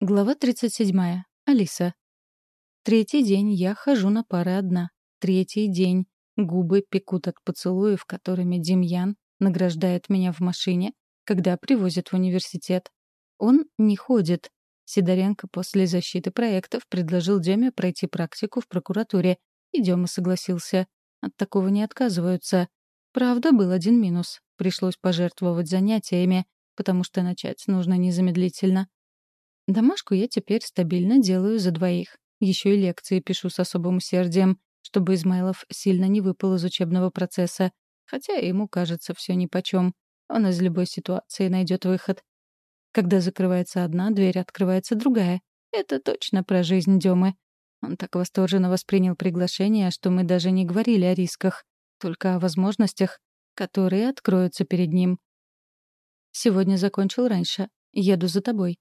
Глава 37. Алиса. Третий день я хожу на пары одна. Третий день губы пекут от поцелуев, которыми Демьян награждает меня в машине, когда привозит в университет. Он не ходит. Сидоренко после защиты проектов предложил Деме пройти практику в прокуратуре, и Дема согласился. От такого не отказываются. Правда, был один минус. Пришлось пожертвовать занятиями, потому что начать нужно незамедлительно. Домашку я теперь стабильно делаю за двоих. Еще и лекции пишу с особым усердием, чтобы Измайлов сильно не выпал из учебного процесса, хотя ему кажется все нипочем. Он из любой ситуации найдет выход. Когда закрывается одна, дверь открывается другая. Это точно про жизнь Демы. Он так восторженно воспринял приглашение, что мы даже не говорили о рисках, только о возможностях, которые откроются перед ним. Сегодня закончил раньше. Еду за тобой.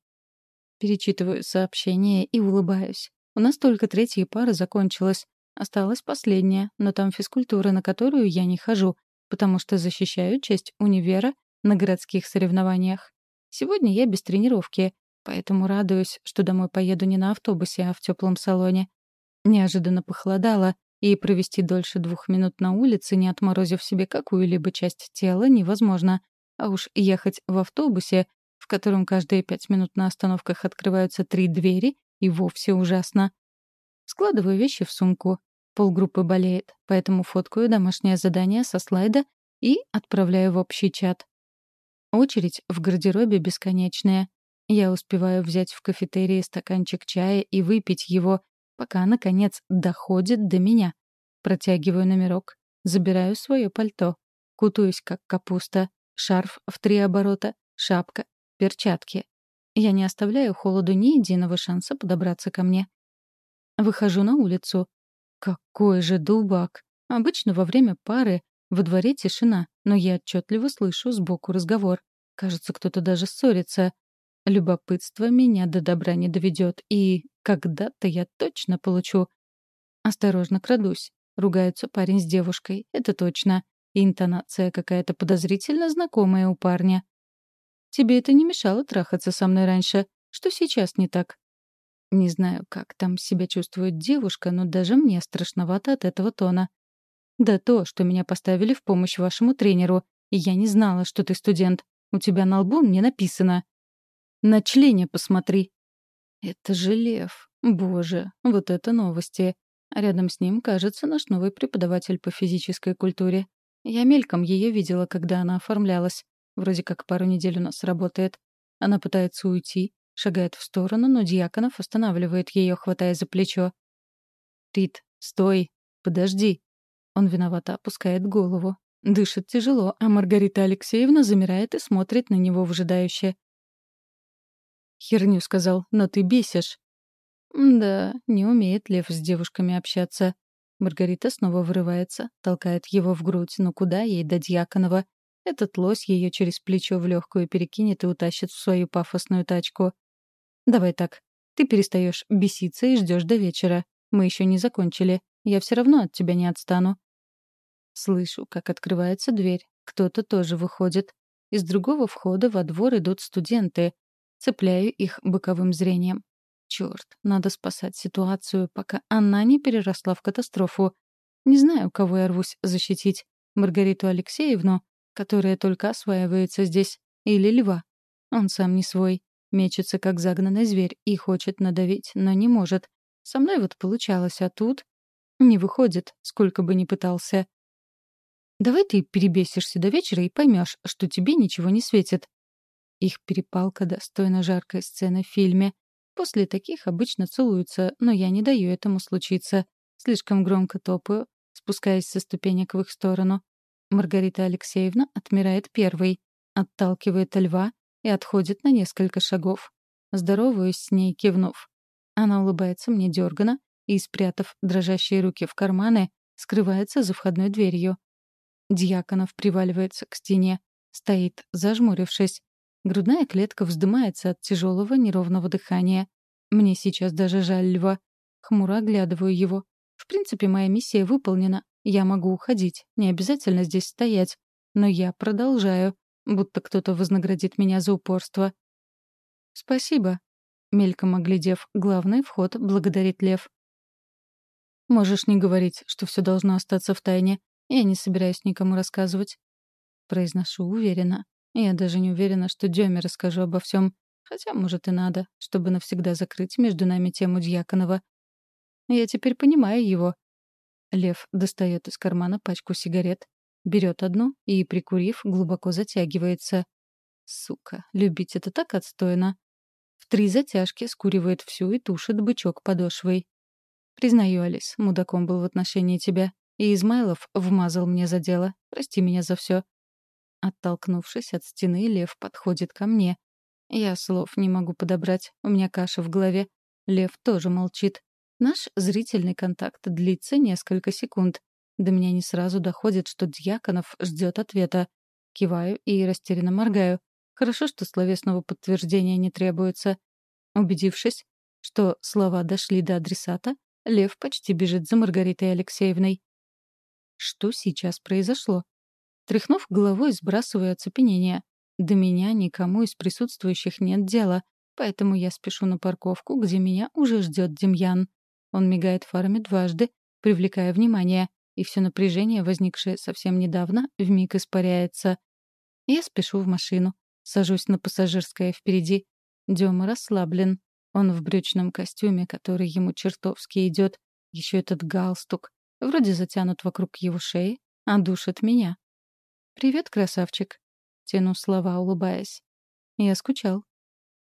Перечитываю сообщение и улыбаюсь. У нас только третья пара закончилась. Осталась последняя, но там физкультура, на которую я не хожу, потому что защищаю честь универа на городских соревнованиях. Сегодня я без тренировки, поэтому радуюсь, что домой поеду не на автобусе, а в теплом салоне. Неожиданно похолодало, и провести дольше двух минут на улице, не отморозив себе какую-либо часть тела, невозможно. А уж ехать в автобусе в котором каждые пять минут на остановках открываются три двери, и вовсе ужасно. Складываю вещи в сумку. Полгруппы болеет, поэтому фоткаю домашнее задание со слайда и отправляю в общий чат. Очередь в гардеробе бесконечная. Я успеваю взять в кафетерии стаканчик чая и выпить его, пока, наконец, доходит до меня. Протягиваю номерок, забираю свое пальто, кутаюсь, как капуста, шарф в три оборота, шапка, перчатки. Я не оставляю холоду ни единого шанса подобраться ко мне. Выхожу на улицу. Какой же дубак! Обычно во время пары во дворе тишина, но я отчетливо слышу сбоку разговор. Кажется, кто-то даже ссорится. Любопытство меня до добра не доведет, и когда-то я точно получу. Осторожно крадусь. Ругаются парень с девушкой, это точно. Интонация какая-то подозрительно знакомая у парня. Тебе это не мешало трахаться со мной раньше. Что сейчас не так?» Не знаю, как там себя чувствует девушка, но даже мне страшновато от этого тона. «Да то, что меня поставили в помощь вашему тренеру, и я не знала, что ты студент. У тебя на лбу не написано. На члене посмотри». «Это же Лев. Боже, вот это новости. рядом с ним, кажется, наш новый преподаватель по физической культуре. Я мельком ее видела, когда она оформлялась. Вроде как пару недель у нас работает. Она пытается уйти, шагает в сторону, но Дьяконов останавливает ее, хватая за плечо. «Рит, стой! Подожди!» Он виновато опускает голову. Дышит тяжело, а Маргарита Алексеевна замирает и смотрит на него вжидающе. «Херню сказал, но ты бесишь». «Да, не умеет Лев с девушками общаться». Маргарита снова вырывается, толкает его в грудь, но куда ей до Дьяконова? Этот лось ее через плечо в легкую перекинет и утащит в свою пафосную тачку. «Давай так. Ты перестаешь беситься и ждешь до вечера. Мы еще не закончили. Я все равно от тебя не отстану». Слышу, как открывается дверь. Кто-то тоже выходит. Из другого входа во двор идут студенты. Цепляю их боковым зрением. Черт, надо спасать ситуацию, пока она не переросла в катастрофу. Не знаю, кого я рвусь защитить. Маргариту Алексеевну которая только осваивается здесь, или льва. Он сам не свой, мечется как загнанный зверь и хочет надавить, но не может. Со мной вот получалось, а тут не выходит, сколько бы ни пытался. Давай ты перебесишься до вечера и поймешь, что тебе ничего не светит. Их перепалка достойна жаркой сцены в фильме. После таких обычно целуются, но я не даю этому случиться. Слишком громко топаю, спускаясь со ступенек в их сторону. Маргарита Алексеевна отмирает первой, отталкивает льва и отходит на несколько шагов. Здороваюсь с ней, кивнув. Она улыбается мне дёрганно и, спрятав дрожащие руки в карманы, скрывается за входной дверью. Дьяконов приваливается к стене, стоит, зажмурившись. Грудная клетка вздымается от тяжелого неровного дыхания. Мне сейчас даже жаль льва. Хмуро оглядываю его. В принципе, моя миссия выполнена. Я могу уходить, не обязательно здесь стоять. Но я продолжаю, будто кто-то вознаградит меня за упорство. «Спасибо». мельком оглядев главный вход, благодарит Лев. «Можешь не говорить, что все должно остаться в тайне. Я не собираюсь никому рассказывать». Произношу уверенно. Я даже не уверена, что Деме расскажу обо всем. Хотя, может, и надо, чтобы навсегда закрыть между нами тему Дьяконова. Я теперь понимаю его. Лев достает из кармана пачку сигарет, берет одну и, прикурив, глубоко затягивается. Сука, любить это так отстойно. В три затяжки скуривает всю и тушит бычок подошвой. Признаю, Алис, мудаком был в отношении тебя. И Измайлов вмазал мне за дело. Прости меня за все. Оттолкнувшись от стены, лев подходит ко мне. Я слов не могу подобрать, у меня каша в голове. Лев тоже молчит. Наш зрительный контакт длится несколько секунд. До меня не сразу доходит, что Дьяконов ждет ответа. Киваю и растерянно моргаю. Хорошо, что словесного подтверждения не требуется. Убедившись, что слова дошли до адресата, Лев почти бежит за Маргаритой Алексеевной. Что сейчас произошло? Тряхнув головой, сбрасываю оцепенение. До меня никому из присутствующих нет дела, поэтому я спешу на парковку, где меня уже ждет Демьян. Он мигает фарами дважды, привлекая внимание, и все напряжение, возникшее совсем недавно, вмиг испаряется. Я спешу в машину, сажусь на пассажирское впереди. Дема расслаблен. Он в брючном костюме, который ему чертовски идет. Еще этот галстук. Вроде затянут вокруг его шеи, а душит меня. «Привет, красавчик», — тяну слова, улыбаясь. Я скучал.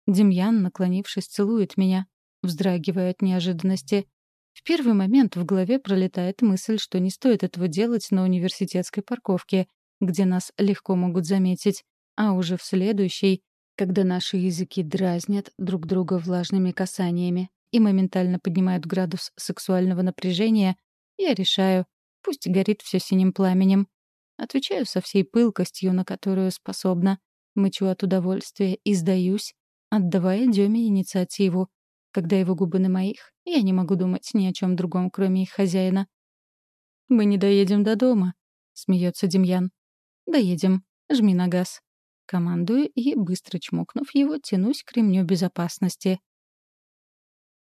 Демьян, наклонившись, целует меня, вздрагивая от неожиданности. В первый момент в голове пролетает мысль, что не стоит этого делать на университетской парковке, где нас легко могут заметить, а уже в следующий, когда наши языки дразнят друг друга влажными касаниями и моментально поднимают градус сексуального напряжения, я решаю, пусть горит все синим пламенем. Отвечаю со всей пылкостью, на которую способна. Мычу от удовольствия и сдаюсь, отдавая Деме инициативу. Когда его губы на моих, я не могу думать ни о чем другом, кроме их хозяина. «Мы не доедем до дома», — смеется Демьян. «Доедем. Жми на газ». Командую и, быстро чмокнув его, тянусь к ремню безопасности —